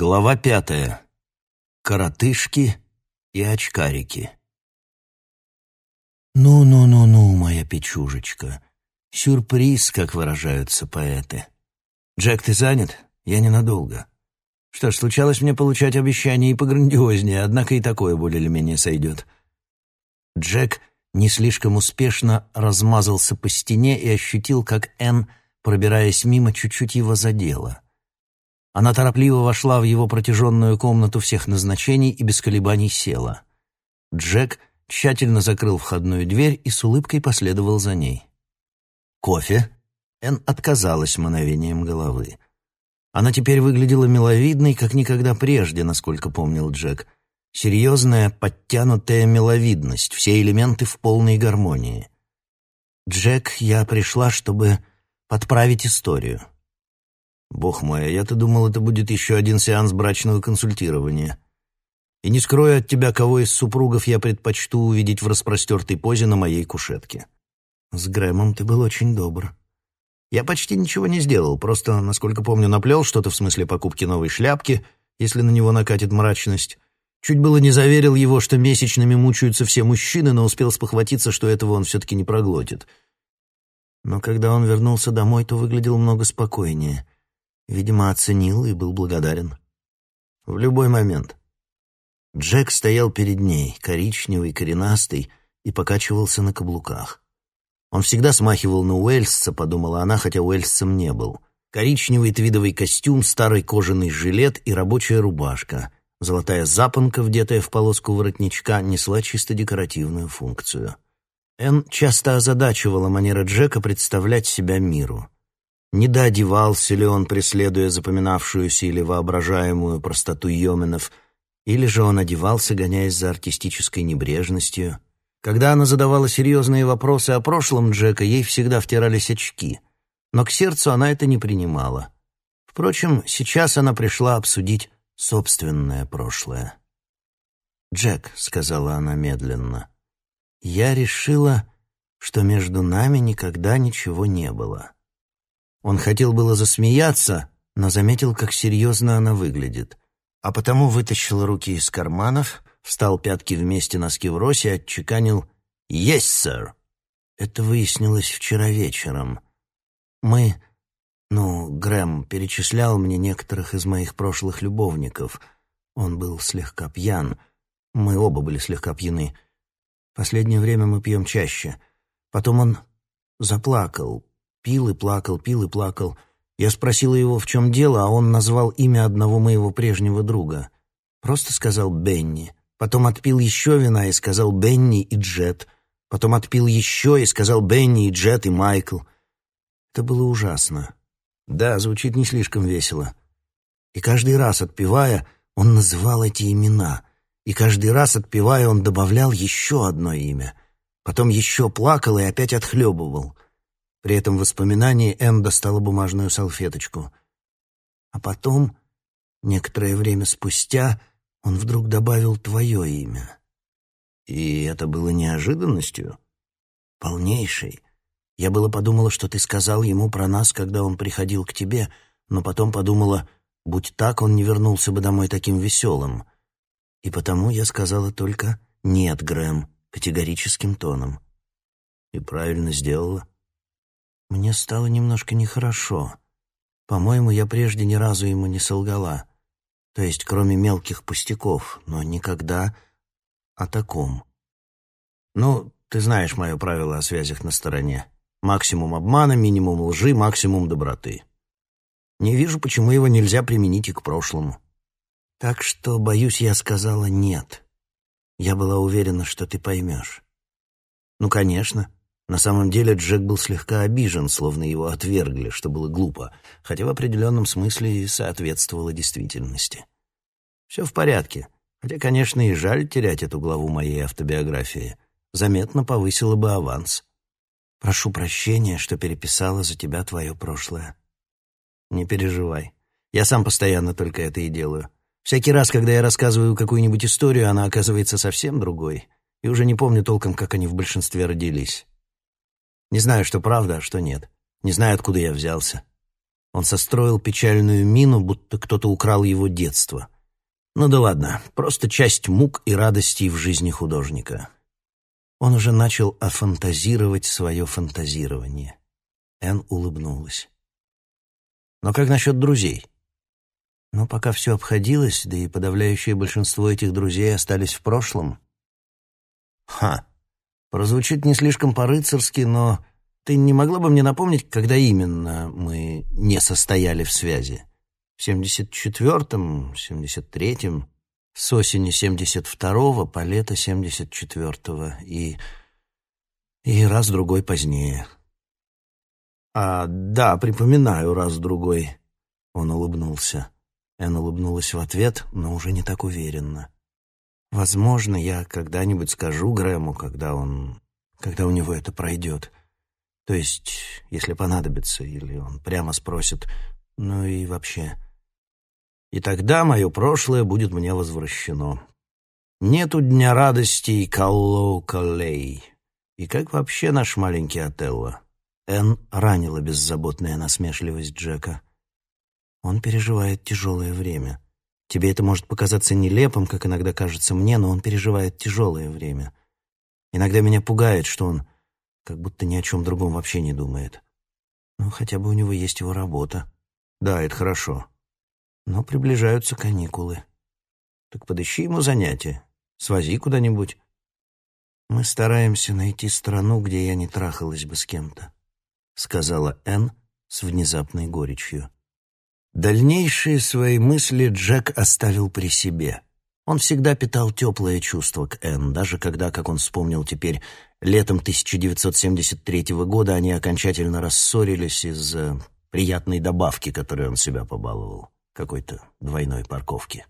Глава пятая. Коротышки и очкарики. «Ну-ну-ну-ну, моя печужечка. Сюрприз, как выражаются поэты. Джек, ты занят? Я ненадолго. Что ж, случалось мне получать обещания и пограндиознее, однако и такое более или менее сойдет». Джек не слишком успешно размазался по стене и ощутил, как Энн, пробираясь мимо, чуть-чуть его задела — она торопливо вошла в его протяженную комнату всех назначений и без колебаний села. Джек тщательно закрыл входную дверь и с улыбкой последовал за ней. «Кофе?» Эн отказалась мановением головы. Она теперь выглядела миловидной, как никогда прежде, насколько помнил Джек. Серьезная, подтянутая миловидность, все элементы в полной гармонии. «Джек, я пришла, чтобы подправить историю». Бог мой, а я-то думал, это будет еще один сеанс брачного консультирования. И не скрою от тебя, кого из супругов я предпочту увидеть в распростертой позе на моей кушетке. С Грэмом ты был очень добр. Я почти ничего не сделал, просто, насколько помню, наплел что-то в смысле покупки новой шляпки, если на него накатит мрачность. Чуть было не заверил его, что месячными мучаются все мужчины, но успел спохватиться, что этого он все-таки не проглотит. Но когда он вернулся домой, то выглядел много спокойнее — Видимо, оценил и был благодарен. В любой момент. Джек стоял перед ней, коричневый, коренастый, и покачивался на каблуках. Он всегда смахивал на Уэльсца, подумала она, хотя Уэльсцем не был. Коричневый твидовый костюм, старый кожаный жилет и рабочая рубашка. Золотая запонка, вдетая в полоску воротничка, несла чисто декоративную функцию. Энн часто озадачивала манера Джека представлять себя миру. Не доодевался ли он, преследуя запоминавшуюся или воображаемую простоту Йоменов, или же он одевался, гоняясь за артистической небрежностью. Когда она задавала серьезные вопросы о прошлом Джека, ей всегда втирались очки, но к сердцу она это не принимала. Впрочем, сейчас она пришла обсудить собственное прошлое. «Джек», — сказала она медленно, — «я решила, что между нами никогда ничего не было». Он хотел было засмеяться, но заметил, как серьезно она выглядит, а потому вытащил руки из карманов, встал пятки вместе носки в и отчеканил «Yes, sir». Это выяснилось вчера вечером. Мы... Ну, Грэм перечислял мне некоторых из моих прошлых любовников. Он был слегка пьян. Мы оба были слегка пьяны. Последнее время мы пьем чаще. Потом он заплакал, Пил и плакал, пил и плакал. Я спросила его, в чем дело, а он назвал имя одного моего прежнего друга. Просто сказал «Бенни». Потом отпил еще вина и сказал «Бенни и Джет». Потом отпил еще и сказал «Бенни и Джет и Майкл». Это было ужасно. Да, звучит не слишком весело. И каждый раз, отпевая, он называл эти имена. И каждый раз, отпевая, он добавлял еще одно имя. Потом еще плакал и опять отхлебывал — при этом воспоминании Энн достала бумажную салфеточку. А потом, некоторое время спустя, он вдруг добавил твое имя. И это было неожиданностью, полнейшей. Я было подумала, что ты сказал ему про нас, когда он приходил к тебе, но потом подумала, будь так, он не вернулся бы домой таким веселым. И потому я сказала только «нет, Грэм», категорическим тоном. И правильно сделала. Мне стало немножко нехорошо. По-моему, я прежде ни разу ему не солгала. То есть, кроме мелких пустяков, но никогда о таком. Ну, ты знаешь мое правило о связях на стороне. Максимум обмана, минимум лжи, максимум доброты. Не вижу, почему его нельзя применить и к прошлому. Так что, боюсь, я сказала «нет». Я была уверена, что ты поймешь. Ну, конечно. На самом деле Джек был слегка обижен, словно его отвергли, что было глупо, хотя в определенном смысле и соответствовало действительности. Все в порядке, хотя, конечно, и жаль терять эту главу моей автобиографии. Заметно повысила бы аванс. Прошу прощения, что переписала за тебя твое прошлое. Не переживай. Я сам постоянно только это и делаю. Всякий раз, когда я рассказываю какую-нибудь историю, она оказывается совсем другой, и уже не помню толком, как они в большинстве родились. Не знаю, что правда, а что нет. Не знаю, откуда я взялся. Он состроил печальную мину, будто кто-то украл его детство. Ну да ладно, просто часть мук и радостей в жизни художника. Он уже начал офантазировать свое фантазирование. Энн улыбнулась. «Но как насчет друзей?» «Но пока все обходилось, да и подавляющее большинство этих друзей остались в прошлом». «Ха! Прозвучит не слишком по-рыцарски, но ты не могла бы мне напомнить, когда именно мы не состояли в связи? В 74-м, 73-м, с осени 72-го по лето 74-го и... и раз-другой позднее. «А, да, припоминаю раз-другой», — он улыбнулся. Эн улыбнулась в ответ, но уже не так уверенно. «Возможно, я когда-нибудь скажу Грэму, когда он... когда у него это пройдет». То есть, если понадобится, или он прямо спросит, ну и вообще. И тогда мое прошлое будет мне возвращено. Нету дня радости и Каллоу Каллей. И как вообще наш маленький Отелло? Энн ранила беззаботная насмешливость Джека. Он переживает тяжелое время. Тебе это может показаться нелепым, как иногда кажется мне, но он переживает тяжелое время. Иногда меня пугает, что он как будто ни о чем другом вообще не думает. Ну, хотя бы у него есть его работа. Да, это хорошо. Но приближаются каникулы. Так подыщи ему занятие. Свози куда-нибудь. Мы стараемся найти страну, где я не трахалась бы с кем-то, сказала Энн с внезапной горечью. Дальнейшие свои мысли Джек оставил при себе. Он всегда питал теплое чувство к Энн, даже когда, как он вспомнил теперь, летом 1973 года они окончательно рассорились из-за приятной добавки, которой он себя побаловал, какой-то двойной парковки.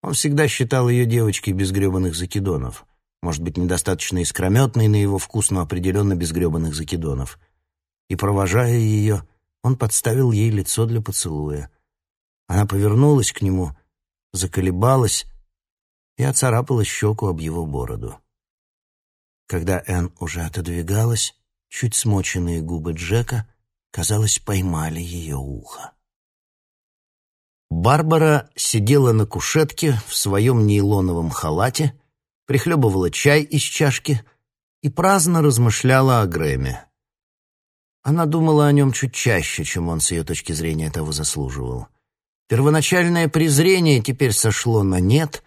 Он всегда считал ее девочкой без гребаных закидонов. Может быть, недостаточно искрометной на его вкус, но определенно без гребаных закидонов. И, провожая ее, он подставил ей лицо для поцелуя. Она повернулась к нему, заколебалась, и оцарапала щеку об его бороду. Когда Энн уже отодвигалась, чуть смоченные губы Джека, казалось, поймали ее ухо. Барбара сидела на кушетке в своем нейлоновом халате, прихлебывала чай из чашки и праздно размышляла о Грэме. Она думала о нем чуть чаще, чем он с ее точки зрения того заслуживал. Первоначальное презрение теперь сошло на нет,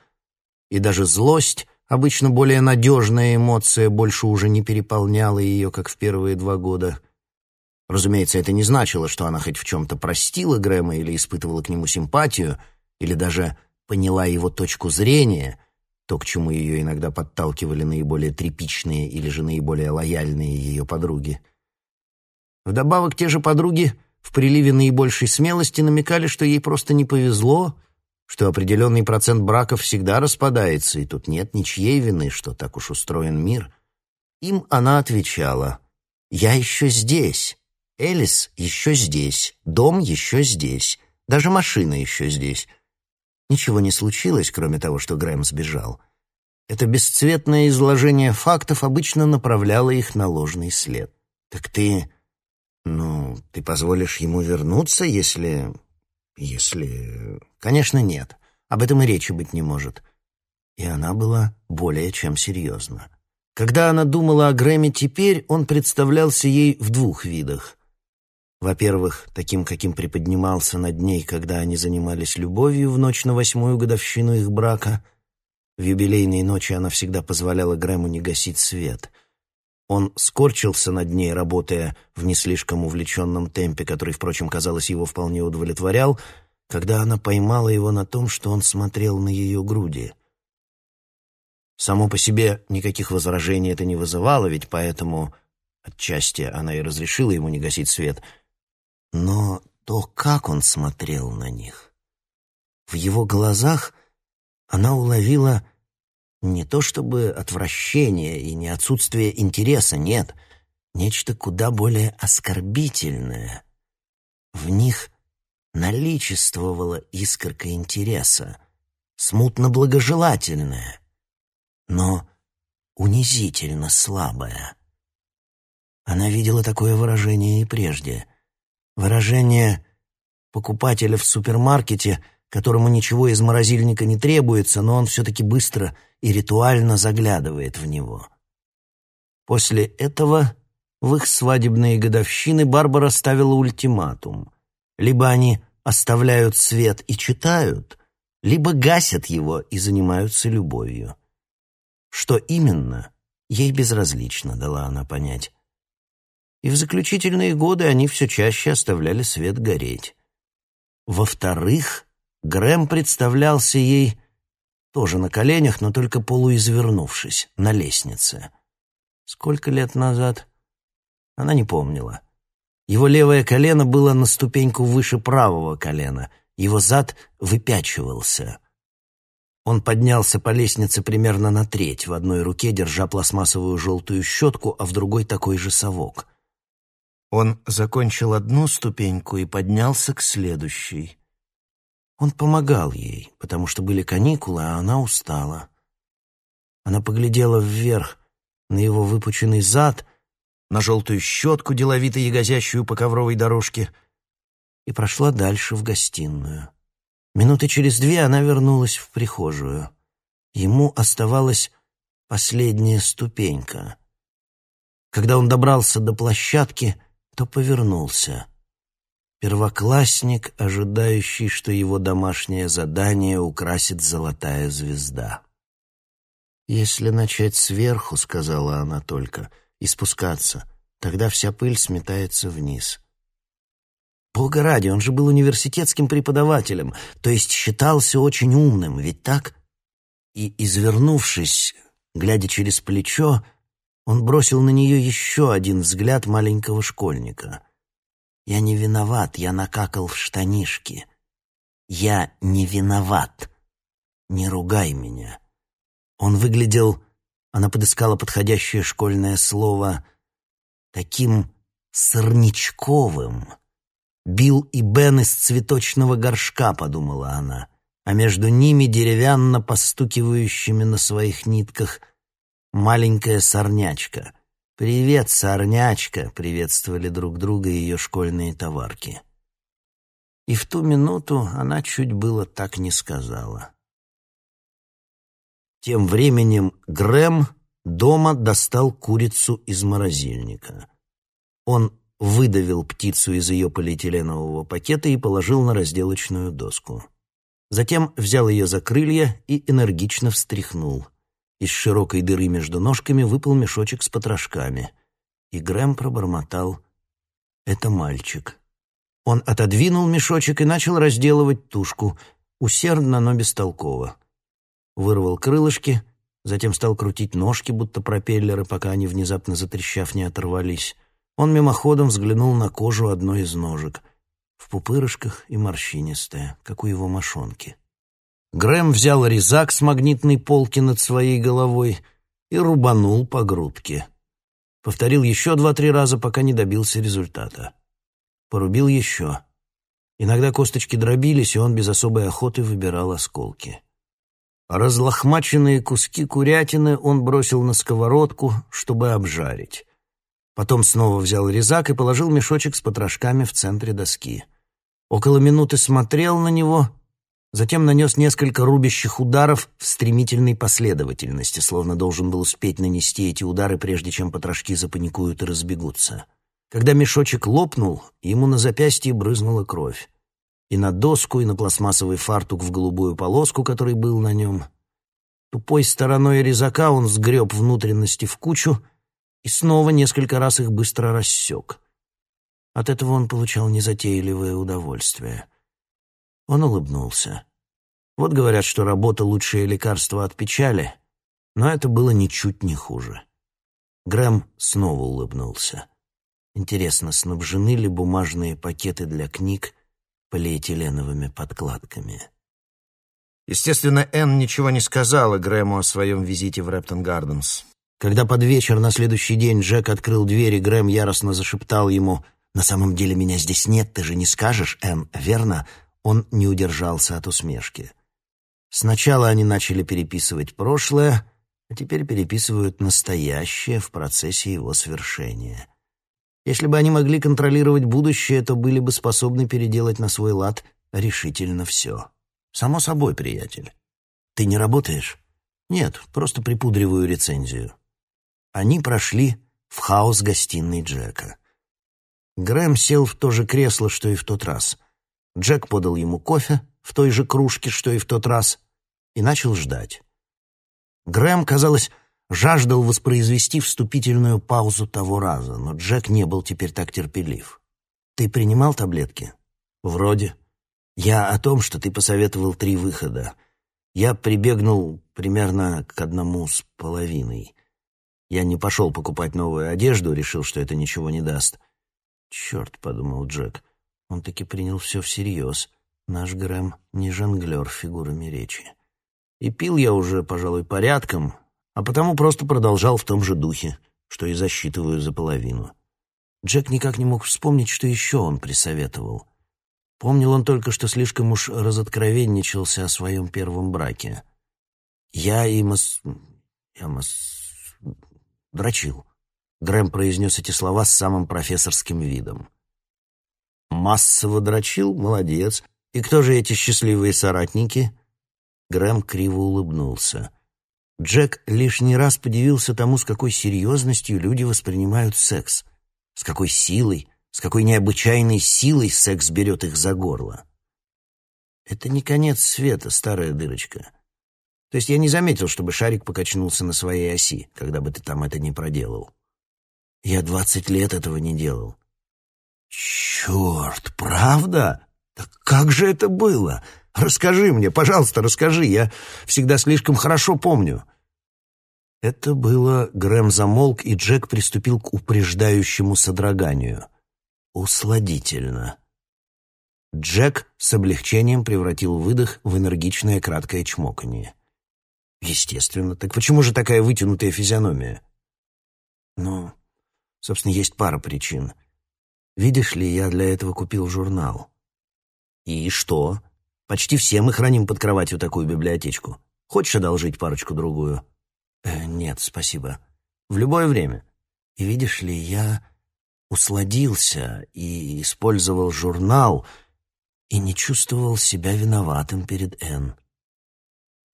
и даже злость, обычно более надежная эмоция, больше уже не переполняла ее, как в первые два года. Разумеется, это не значило, что она хоть в чем-то простила Грэма или испытывала к нему симпатию, или даже поняла его точку зрения, то, к чему ее иногда подталкивали наиболее тряпичные или же наиболее лояльные ее подруги. Вдобавок, те же подруги в приливе наибольшей смелости намекали, что ей просто не повезло — что определенный процент браков всегда распадается, и тут нет ничьей вины, что так уж устроен мир. Им она отвечала, «Я еще здесь, Элис еще здесь, дом еще здесь, даже машина еще здесь». Ничего не случилось, кроме того, что Грэм сбежал. Это бесцветное изложение фактов обычно направляло их на ложный след. «Так ты... ну, ты позволишь ему вернуться, если... Если... Конечно, нет. Об этом и речи быть не может. И она была более чем серьезна. Когда она думала о Грэме теперь, он представлялся ей в двух видах. Во-первых, таким, каким приподнимался над ней, когда они занимались любовью в ночь на восьмую годовщину их брака. В юбилейные ночи она всегда позволяла Грэму не гасить свет — он скорчился над ней, работая в не слишком увлеченном темпе, который, впрочем, казалось, его вполне удовлетворял, когда она поймала его на том, что он смотрел на ее груди. Само по себе никаких возражений это не вызывало, ведь поэтому отчасти она и разрешила ему не гасить свет. Но то, как он смотрел на них. В его глазах она уловила не то чтобы отвращение и не отсутствие интереса, нет, нечто куда более оскорбительное. В них наличествовала искорка интереса, смутно благожелательная, но унизительно слабая. Она видела такое выражение и прежде. Выражение покупателя в супермаркете, которому ничего из морозильника не требуется, но он все-таки быстро и ритуально заглядывает в него. После этого в их свадебные годовщины Барбара ставила ультиматум. Либо они оставляют свет и читают, либо гасят его и занимаются любовью. Что именно, ей безразлично, дала она понять. И в заключительные годы они все чаще оставляли свет гореть. Во-вторых, Грэм представлялся ей тоже на коленях, но только полуизвернувшись, на лестнице. Сколько лет назад? Она не помнила. Его левое колено было на ступеньку выше правого колена, его зад выпячивался. Он поднялся по лестнице примерно на треть, в одной руке держа пластмассовую желтую щетку, а в другой такой же совок. Он закончил одну ступеньку и поднялся к следующей. Он помогал ей, потому что были каникулы, а она устала. Она поглядела вверх на его выпученный зад, на желтую щетку, деловито ягозящую по ковровой дорожке, и прошла дальше в гостиную. Минуты через две она вернулась в прихожую. Ему оставалась последняя ступенька. Когда он добрался до площадки, то повернулся. Первоклассник, ожидающий, что его домашнее задание украсит золотая звезда. «Если начать сверху, — сказала она только, — и спускаться, тогда вся пыль сметается вниз. Бога ради, он же был университетским преподавателем, то есть считался очень умным, ведь так? И, извернувшись, глядя через плечо, он бросил на нее еще один взгляд маленького школьника. «Я не виноват, я накакал в штанишки. Я не виноват. Не ругай меня». Он выглядел, она подыскала подходящее школьное слово, таким сорнячковым Билл и Бен из цветочного горшка, подумала она, а между ними деревянно постукивающими на своих нитках маленькая сорнячка. «Привет, сорнячка!» — приветствовали друг друга ее школьные товарки. И в ту минуту она чуть было так не сказала. Тем временем Грэм дома достал курицу из морозильника. Он выдавил птицу из ее полиэтиленового пакета и положил на разделочную доску. Затем взял ее за крылья и энергично встряхнул. Из широкой дыры между ножками выпал мешочек с потрошками. И Грэм пробормотал «Это мальчик». Он отодвинул мешочек и начал разделывать тушку, усердно, но бестолково. Вырвал крылышки, затем стал крутить ножки, будто пропеллеры, пока они, внезапно затрещав, не оторвались. Он мимоходом взглянул на кожу одной из ножек, в пупырышках и морщинистая, как у его мошонки. Грэм взял резак с магнитной полки над своей головой и рубанул по грудке. Повторил еще два-три раза, пока не добился результата. Порубил еще. Иногда косточки дробились, и он без особой охоты выбирал осколки. Разлохмаченные куски курятины он бросил на сковородку, чтобы обжарить. Потом снова взял резак и положил мешочек с потрошками в центре доски. Около минуты смотрел на него, затем нанес несколько рубящих ударов в стремительной последовательности, словно должен был успеть нанести эти удары, прежде чем потрошки запаникуют и разбегутся. Когда мешочек лопнул, ему на запястье брызнула кровь. И на доску, и на пластмассовый фартук в голубую полоску, который был на нем. Тупой стороной резака он сгреб внутренности в кучу и снова несколько раз их быстро рассек. От этого он получал незатейливое удовольствие. Он улыбнулся. Вот говорят, что работа — лучшее лекарство от печали, но это было ничуть не хуже. Грэм снова улыбнулся. Интересно, снабжены ли бумажные пакеты для книг полиэтиленовыми подкладками? Естественно, Энн ничего не сказала Грэму о своем визите в Рэптон Гарденс. Когда под вечер на следующий день Джек открыл дверь, и Грэм яростно зашептал ему «На самом деле меня здесь нет, ты же не скажешь, Энн, верно?» Он не удержался от усмешки. Сначала они начали переписывать прошлое, а теперь переписывают настоящее в процессе его свершения. Если бы они могли контролировать будущее, то были бы способны переделать на свой лад решительно все. Само собой, приятель. Ты не работаешь? Нет, просто припудриваю рецензию. Они прошли в хаос гостиной Джека. Грэм сел в то же кресло, что и в тот раз. Джек подал ему кофе в той же кружке, что и в тот раз, и начал ждать. Грэм, казалось, жаждал воспроизвести вступительную паузу того раза, но Джек не был теперь так терпелив. «Ты принимал таблетки?» «Вроде. Я о том, что ты посоветовал три выхода. Я прибегнул примерно к одному с половиной. Я не пошел покупать новую одежду, решил, что это ничего не даст. «Черт», — подумал Джек, — он таки принял все всерьез. Наш Грэм не жонглер фигурами речи. И пил я уже, пожалуй, порядком, а потому просто продолжал в том же духе, что и засчитываю за половину. Джек никак не мог вспомнить, что еще он присоветовал. Помнил он только, что слишком уж разоткровенничался о своем первом браке. «Я и мас... я мас... дрочил», Грэм произнес эти слова с самым профессорским видом. «Массово дрочил? Молодец. И кто же эти счастливые соратники?» Грэм криво улыбнулся. Джек лишний раз подивился тому, с какой серьезностью люди воспринимают секс, с какой силой, с какой необычайной силой секс берет их за горло. Это не конец света, старая дырочка. То есть я не заметил, чтобы шарик покачнулся на своей оси, когда бы ты там это не проделал. Я двадцать лет этого не делал. Черт, правда? Так как же это было? Расскажи мне, пожалуйста, расскажи. Я всегда слишком хорошо помню. Это было... Грэм замолк, и Джек приступил к упреждающему содроганию. Усладительно. Джек с облегчением превратил выдох в энергичное краткое чмоканье. Естественно. Так почему же такая вытянутая физиономия? Ну, Собственно, есть пара причин. Видишь ли, я для этого купил журнал. И что? Почти все мы храним под кроватью такую библиотечку. Хочешь одолжить парочку-другую? Э, нет, спасибо. В любое время. И видишь ли, я усладился и использовал журнал и не чувствовал себя виноватым перед Энн.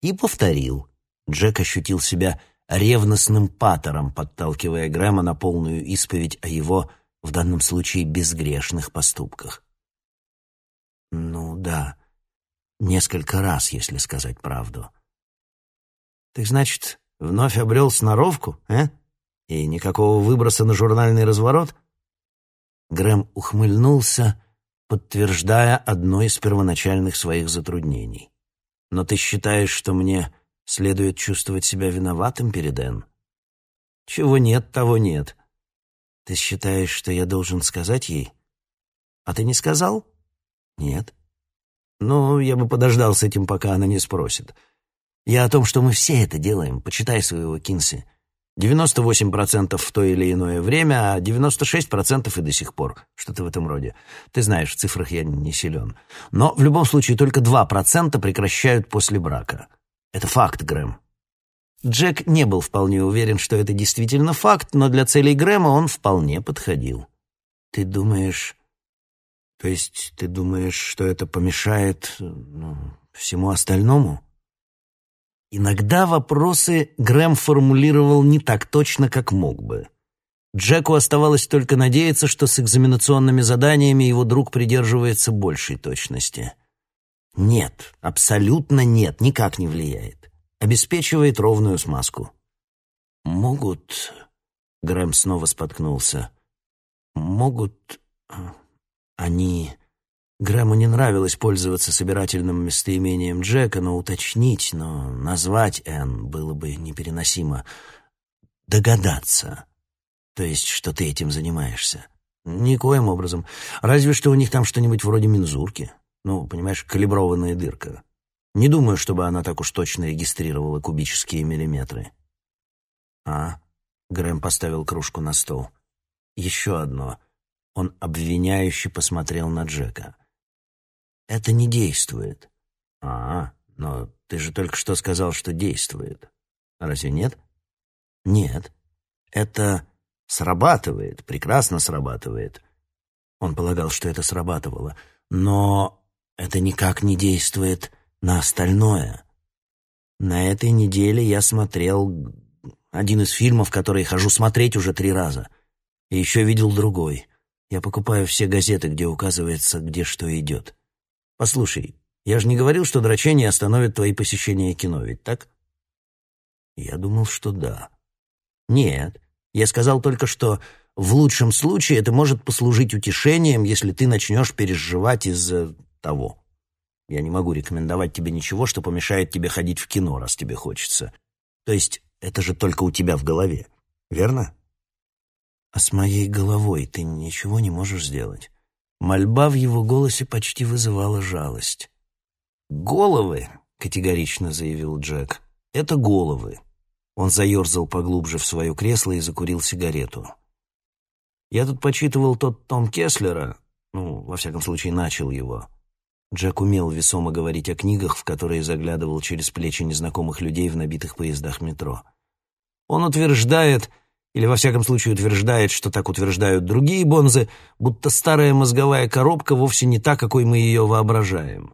И повторил. Джек ощутил себя ревностным патором, подталкивая Грэма на полную исповедь о его, в данном случае, безгрешных поступках. Ну да, несколько раз, если сказать правду. Ты, значит, вновь обрел сноровку, э? И никакого выброса на журнальный разворот? Грэм ухмыльнулся, подтверждая одно из первоначальных своих затруднений. Но ты считаешь, что мне Следует чувствовать себя виноватым перед Энн? Чего нет, того нет. Ты считаешь, что я должен сказать ей? А ты не сказал? Нет. Ну, я бы подождал с этим, пока она не спросит. Я о том, что мы все это делаем. Почитай своего Кинси. 98% в то или иное время, а 96% и до сих пор. Что-то в этом роде. Ты знаешь, в цифрах я не силен. Но в любом случае только 2% прекращают после брака. Это факт, Грэм. Джек не был вполне уверен, что это действительно факт, но для целей Грэма он вполне подходил. Ты думаешь... То есть ты думаешь, что это помешает ну, всему остальному? Иногда вопросы Грэм формулировал не так точно, как мог бы. Джеку оставалось только надеяться, что с экзаменационными заданиями его друг придерживается большей точности — нет, абсолютно нет, никак не влияет. Обеспечивает ровную смазку. Могут... Грэм снова споткнулся. Могут... А, они... Грэму не нравилось пользоваться собирательным местоимением Джека, но уточнить, но назвать Энн было бы непереносимо. Догадаться. То есть, что ты этим занимаешься. Никоим образом. Разве что у них там что-нибудь вроде мензурки. Ну, понимаешь, калиброванная дырка. Не думаю, чтобы она так уж точно регистрировала кубические миллиметры. А? Грэм поставил кружку на стол. Еще одно. Он обвиняюще посмотрел на Джека. Это не действует. А, но ты же только что сказал, что действует. Разве нет? Нет. Это Срабатывает, прекрасно срабатывает. Он полагал, что это срабатывало. Но это никак не действует на остальное. На этой неделе я смотрел один из фильмов, которые хожу смотреть уже три раза. И еще видел другой. Я покупаю все газеты, где указывается, где что идет. Послушай, я же не говорил, что дрочение остановит твои посещения кино, ведь так? Я думал, что да. Нет, я сказал только, что в лучшем случае это может послужить утешением, если ты начнешь переживать из-за того. Я не могу рекомендовать тебе ничего, что помешает тебе ходить в кино, раз тебе хочется. То есть это же только у тебя в голове, верно? А с моей головой ты ничего не можешь сделать. Мольба в его голосе почти вызывала жалость. «Головы», — категорично заявил Джек, — «это головы». Он заерзал поглубже в свое кресло и закурил сигарету. «Я тут почитывал тот том Кеслера, ну, во всяком случае, начал его». Джек умел весомо говорить о книгах, в которые заглядывал через плечи незнакомых людей в набитых поездах метро. Он утверждает, или во всяком случае утверждает, что так утверждают другие бонзы, будто старая мозговая коробка вовсе не та, какой мы ее воображаем.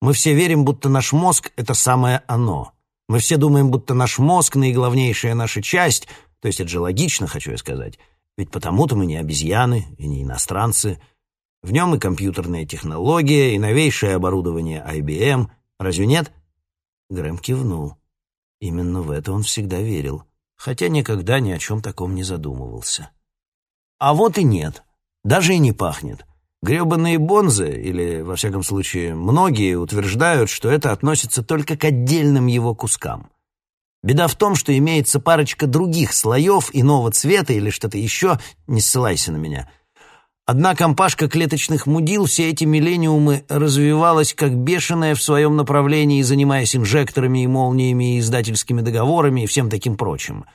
Мы все верим, будто наш мозг — это самое оно. Мы все думаем, будто наш мозг — наиглавнейшая наша часть, то есть это же логично, хочу я сказать, ведь потому-то мы не обезьяны и не иностранцы. В нем и компьютерная технология, и новейшее оборудование IBM. Разве нет? Грэм кивнул. Именно в это он всегда верил хотя никогда ни о чем таком не задумывался. А вот и нет, даже и не пахнет. Гребаные бонзы, или, во всяком случае, многие утверждают, что это относится только к отдельным его кускам. Беда в том, что имеется парочка других слоев иного цвета или что-то еще, не ссылайся на меня, Одна компашка клеточных мудил все эти миллениумы развивалась как бешеная в своем направлении, занимаясь инжекторами и молниями, и издательскими договорами и всем таким прочим.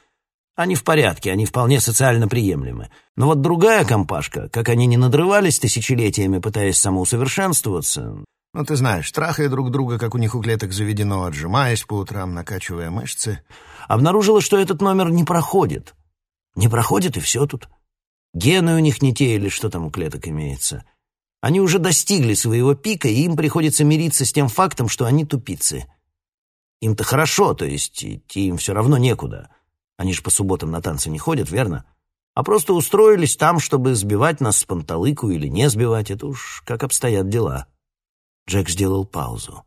Они в порядке, они вполне социально приемлемы. Но вот другая компашка, как они не надрывались тысячелетиями, пытаясь самоусовершенствоваться... Ну, ты знаешь, трахая друг друга, как у них у клеток заведено, отжимаясь по утрам, накачивая мышцы... Обнаружила, что этот номер не проходит. Не проходит, и все тут. Гены у них не те или что там у клеток имеется. Они уже достигли своего пика, и им приходится мириться с тем фактом, что они тупицы. Им-то хорошо, то есть идти им все равно некуда. Они же по субботам на танцы не ходят, верно? А просто устроились там, чтобы сбивать нас с панталыку или не сбивать. Это уж как обстоят дела. Джек сделал паузу.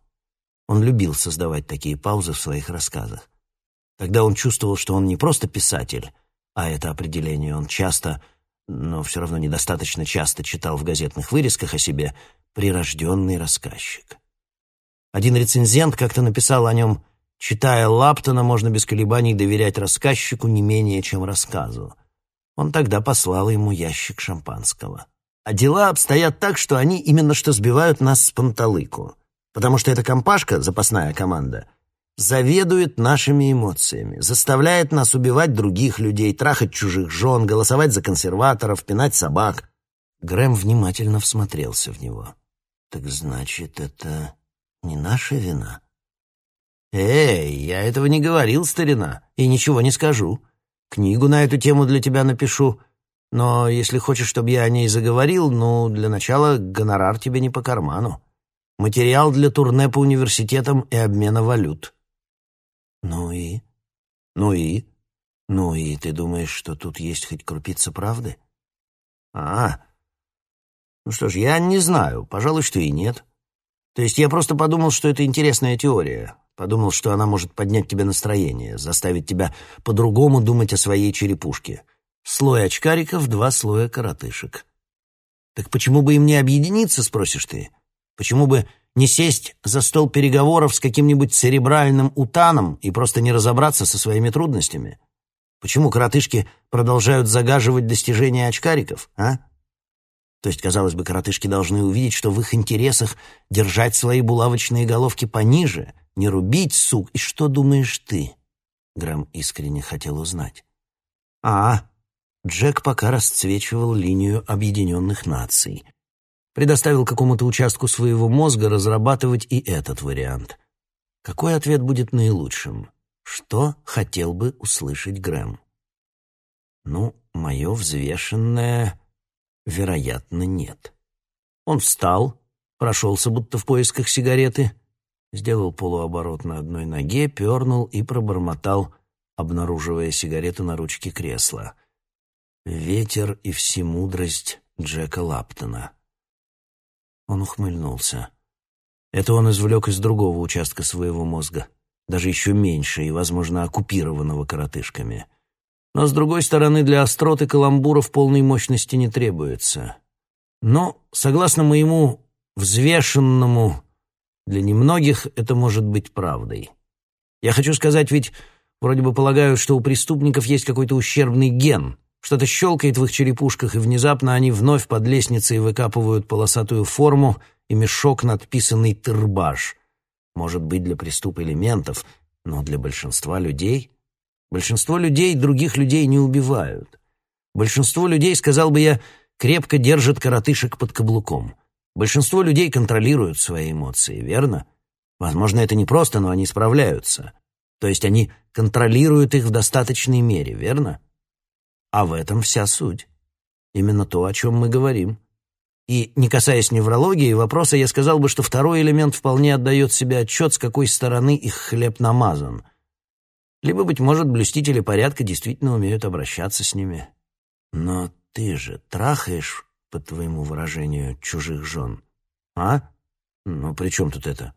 Он любил создавать такие паузы в своих рассказах. Тогда он чувствовал, что он не просто писатель, а это определение он часто но все равно недостаточно часто читал в газетных вырезках о себе прирожденный рассказчик. Один рецензент как-то написал о нем «Читая Лаптона, можно без колебаний доверять рассказчику не менее, чем рассказу». Он тогда послал ему ящик шампанского. А дела обстоят так, что они именно что сбивают нас с панталыку. Потому что эта компашка, запасная команда, заведует нашими эмоциями, заставляет нас убивать других людей, трахать чужих жен, голосовать за консерваторов, пинать собак. Грэм внимательно всмотрелся в него. «Так значит, это не наша вина?» «Эй, я этого не говорил, старина, и ничего не скажу. Книгу на эту тему для тебя напишу. Но если хочешь, чтобы я о ней заговорил, ну, для начала гонорар тебе не по карману. Материал для турне по университетам и обмена валют». «Ну и? Ну и? Ну и ты думаешь, что тут есть хоть крупица правды?» «А, ну что ж, я не знаю, пожалуй, что и нет. То есть я просто подумал, что это интересная теория. Подумал, что она может поднять тебе настроение, заставить тебя по-другому думать о своей черепушке. Слой очкариков, два слоя коротышек. Так почему бы им не объединиться, спросишь ты? Почему бы не сесть за стол переговоров с каким-нибудь церебральным утаном и просто не разобраться со своими трудностями? Почему коротышки продолжают загаживать достижения очкариков, а? То есть, казалось бы, коротышки должны увидеть, что в их интересах держать свои булавочные головки пониже, не рубить сук. И что думаешь ты? Грэм искренне хотел узнать. А, Джек пока расцвечивал линию объединенных наций предоставил какому-то участку своего мозга разрабатывать и этот вариант. Какой ответ будет наилучшим? Что хотел бы услышать Грэм? Ну, мое взвешенное, вероятно, нет. Он встал, прошелся будто в поисках сигареты, сделал полуоборот на одной ноге, пернул и пробормотал, обнаруживая сигарету на ручке кресла. «Ветер и всемудрость Джека Лаптона». Он ухмыльнулся. Это он извлек из другого участка своего мозга, даже еще меньше и, возможно, оккупированного коротышками. Но, с другой стороны, для остроты каламбуров полной мощности не требуется. Но, согласно моему взвешенному, для немногих это может быть правдой. Я хочу сказать, ведь вроде бы полагают, что у преступников есть какой-то ущербный ген, что-то щелкает в их черепушках, и внезапно они вновь под лестницей выкапывают полосатую форму и мешок, надписанный «Тырбаш». Может быть, для преступ элементов, но для большинства людей... Большинство людей других людей не убивают. Большинство людей, сказал бы я, крепко держат коротышек под каблуком. Большинство людей контролируют свои эмоции, верно? Возможно, это не просто, но они справляются. То есть они контролируют их в достаточной мере, верно? А в этом вся суть. Именно то, о чем мы говорим. И, не касаясь неврологии вопроса, я сказал бы, что второй элемент вполне отдает себе отчет, с какой стороны их хлеб намазан. Либо, быть может, блюстители порядка действительно умеют обращаться с ними. Но ты же трахаешь по твоему выражению, чужих жен. А? Ну, при чем тут это?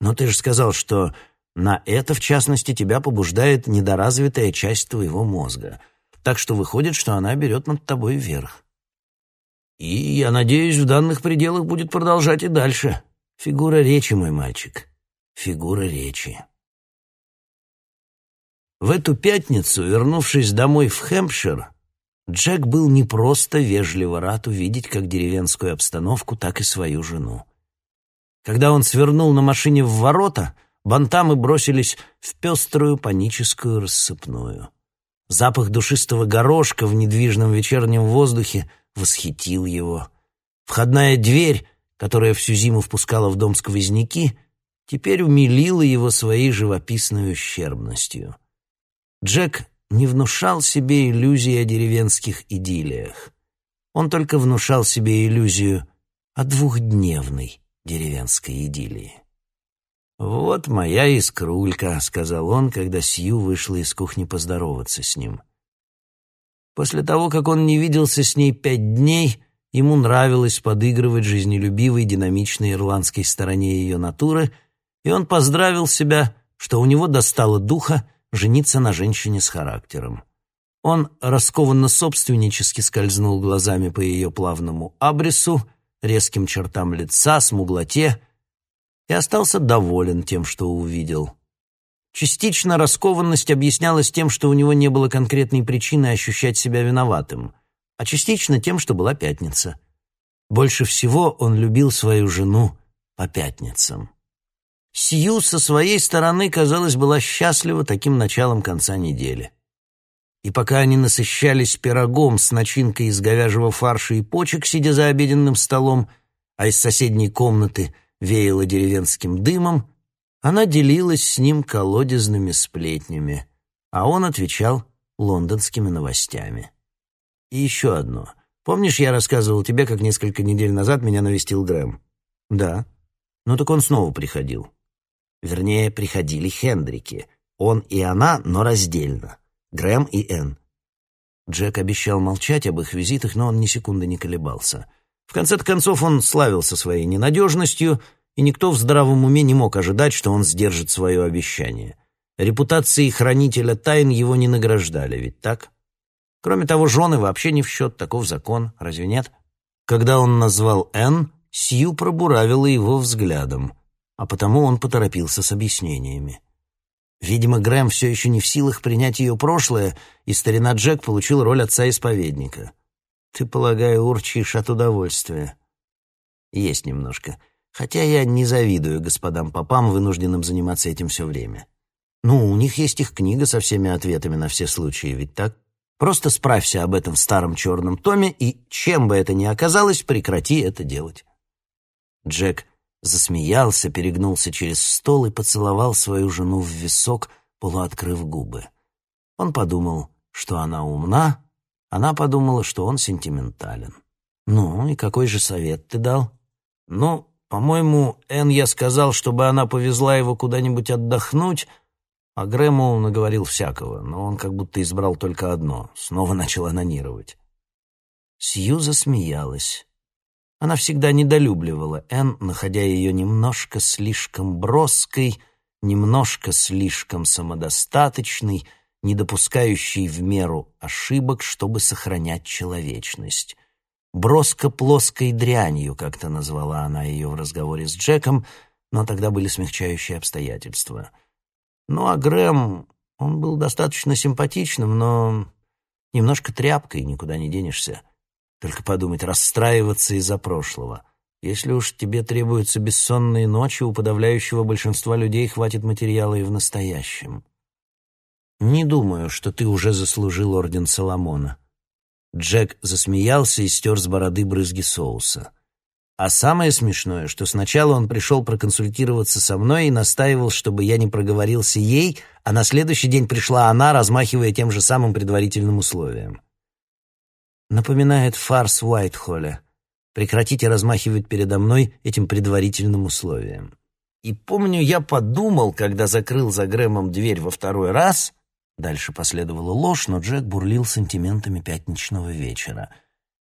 Но ты же сказал, что на это, в частности, тебя побуждает недоразвитая часть твоего мозга. Так что выходит, что она берет над тобой верх. И, я надеюсь, в данных пределах будет продолжать и дальше. Фигура речи, мой мальчик. Фигура речи. В эту пятницу, вернувшись домой в Хэмпшир, Джек был не просто вежливо рад увидеть как деревенскую обстановку, так и свою жену. Когда он свернул на машине в ворота, бантамы бросились в пеструю паническую рассыпную. Запах душистого горошка в недвижном вечернем воздухе восхитил его. Входная дверь, которая всю зиму впускала в дом сквозняки, теперь умилила его своей живописной ущербностью. Джек не внушал себе иллюзии о деревенских идиллиях. Он только внушал себе иллюзию о двухдневной деревенской идиллии. «Вот моя искрулька», — сказал он, когда Сью вышла из кухни поздороваться с ним. После того, как он не виделся с ней пять дней, ему нравилось подыгрывать жизнелюбивой, динамичной ирландской стороне ее натуры, и он поздравил себя, что у него достало духа жениться на женщине с характером. Он раскованно собственнически скользнул глазами по ее плавному абрису, резким чертам лица, смуглоте и остался доволен тем, что увидел. Частично раскованность объяснялась тем, что у него не было конкретной причины ощущать себя виноватым, а частично тем, что была пятница. Больше всего он любил свою жену по пятницам. Сью со своей стороны, казалось, была счастлива таким началом конца недели. И пока они насыщались пирогом с начинкой из говяжьего фарша и почек, сидя за обеденным столом, а из соседней комнаты веяло деревенским дымом, она делилась с ним колодезными сплетнями, а он отвечал лондонскими новостями. И еще одно. Помнишь, я рассказывал тебе, как несколько недель назад меня навестил Грэм? Да. Ну так он снова приходил. Вернее, приходили Хендрики. Он и она, но раздельно. Грэм и Энн. Джек обещал молчать об их визитах, но он ни секунды не колебался. В конце концов, он славился своей ненадежностью, и никто в здравом уме не мог ожидать, что он сдержит свое обещание. Репутации хранителя тайн его не награждали, ведь так? Кроме того, жены вообще не в счет, таков закон, разве нет? Когда он назвал Энн, Сью пробуравила его взглядом — а потому он поторопился с объяснениями. Видимо, Грэм все еще не в силах принять ее прошлое, и старина Джек получил роль отца-исповедника. Ты, полагаю, урчишь от удовольствия. Есть немножко. Хотя я не завидую господам попам, вынужденным заниматься этим все время. Ну, у них есть их книга со всеми ответами на все случаи, ведь так? Просто справься об этом в старом черном томе, и, чем бы это ни оказалось, прекрати это делать. Джек засмеялся, перегнулся через стол и поцеловал свою жену в висок, полуоткрыв губы. Он подумал, что она умна, Она подумала, что он сентиментален. «Ну, и какой же совет ты дал?» «Ну, по-моему, Энн я сказал, чтобы она повезла его куда-нибудь отдохнуть, а Грэму наговорил всякого, но он как будто избрал только одно, снова начал анонировать». Сью засмеялась. Она всегда недолюбливала Энн, находя ее немножко слишком броской, немножко слишком самодостаточной, не допускающей в меру ошибок, чтобы сохранять человечность. «Броско-плоской дрянью», как-то назвала она ее в разговоре с Джеком, но тогда были смягчающие обстоятельства. Ну а Грэм, он был достаточно симпатичным, но немножко тряпкой, никуда не денешься. Только подумать, расстраиваться из-за прошлого. Если уж тебе требуются бессонные ночи, у подавляющего большинства людей хватит материала и в настоящем. Не думаю, что ты уже заслужил орден Соломона. Джек засмеялся и стер с бороды брызги соуса. А самое смешное, что сначала он пришел проконсультироваться со мной и настаивал, чтобы я не проговорился ей, а на следующий день пришла она, размахивая тем же самым предварительным условием. Напоминает фарс Уайтхолля. Прекратите размахивать передо мной этим предварительным условием. И помню, я подумал, когда закрыл за Грэмом дверь во второй раз... Дальше последовала ложь, но Джек бурлил сантиментами пятничного вечера.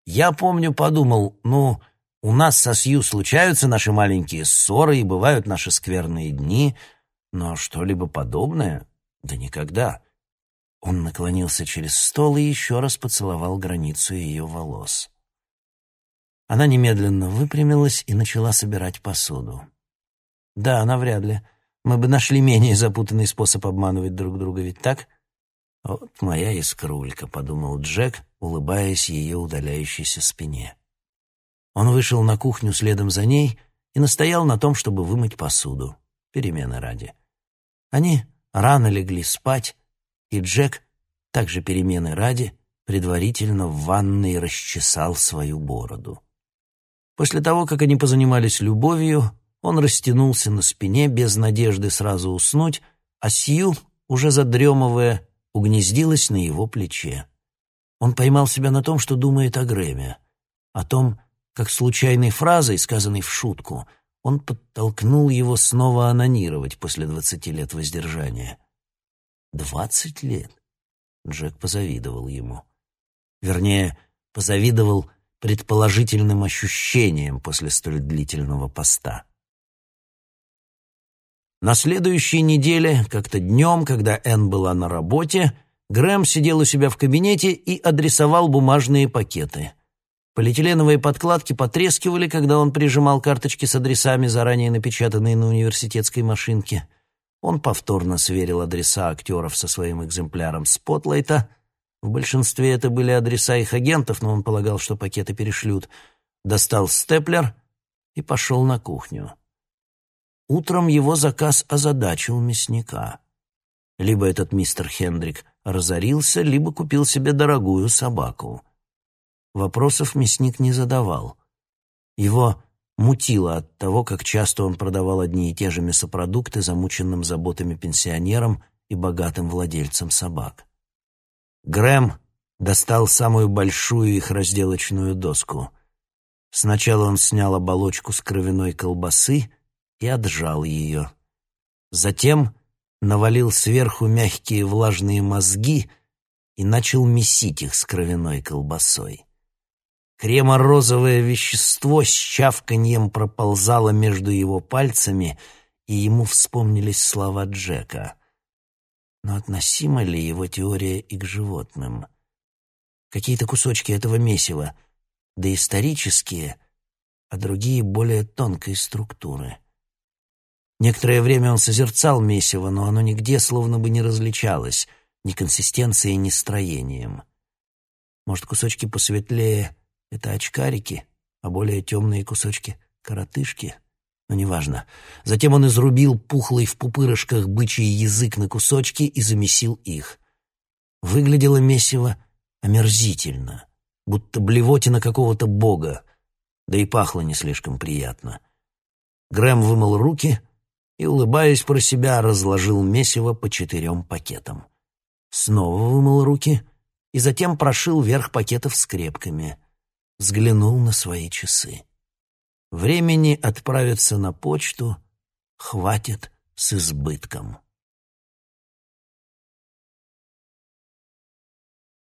Я помню, подумал, ну, у нас со Сью случаются наши маленькие ссоры и бывают наши скверные дни, но что-либо подобное? Да никогда. Он наклонился через стол и еще раз поцеловал границу ее волос. Она немедленно выпрямилась и начала собирать посуду. Да, навряд ли. Мы бы нашли менее запутанный способ обманывать друг друга, ведь так? Вот моя искрулька, подумал Джек, улыбаясь ее удаляющейся спине. Он вышел на кухню следом за ней и настоял на том, чтобы вымыть посуду, перемены ради. Они рано легли спать, и Джек, также перемены ради, предварительно в ванной расчесал свою бороду. После того, как они позанимались любовью, он растянулся на спине без надежды сразу уснуть, а Сью, уже задремывая, угнездилась на его плече. Он поймал себя на том, что думает о Грэме, о том, как случайной фразой, сказанной в шутку, он подтолкнул его снова анонировать после двадцати лет воздержания. Двадцать лет. Джек позавидовал ему. Вернее, позавидовал предположительным ощущениям после столь длительного поста. На следующей неделе, как-то днем, когда Энн была на работе, Грэм сидел у себя в кабинете и адресовал бумажные пакеты. Полиэтиленовые подкладки потрескивали, когда он прижимал карточки с адресами, заранее напечатанные на университетской машинке — он повторно сверил адреса актеров со своим экземпляром спотлайта. В большинстве это были адреса их агентов, но он полагал, что пакеты перешлют. Достал степлер и пошел на кухню. Утром его заказ озадачил мясника. Либо этот мистер Хендрик разорился, либо купил себе дорогую собаку. Вопросов мясник не задавал. Его мутило от того, как часто он продавал одни и те же мясопродукты замученным заботами пенсионерам и богатым владельцам собак. Грэм достал самую большую их разделочную доску. Сначала он снял оболочку с кровяной колбасы и отжал ее. Затем навалил сверху мягкие влажные мозги и начал месить их с кровяной колбасой. Креморозовое вещество с чавканьем проползало между его пальцами, и ему вспомнились слова Джека. Но относима ли его теория и к животным? Какие-то кусочки этого месива, доисторические, а другие более тонкой структуры. Некоторое время он созерцал месиво, но оно нигде словно бы не различалось, ни консистенцией, ни строением. Может, кусочки посветлее — это очкарики, а более темные кусочки — коротышки. Но неважно. Затем он изрубил пухлый в пупырышках бычий язык на кусочки и замесил их. Выглядело месиво омерзительно, будто блевотина какого-то бога, да и пахло не слишком приятно. Грэм вымыл руки и, улыбаясь про себя, разложил месиво по четырем пакетам. Снова вымыл руки и затем прошил верх пакетов скрепками. Взглянул на свои часы. Времени отправиться на почту хватит с избытком.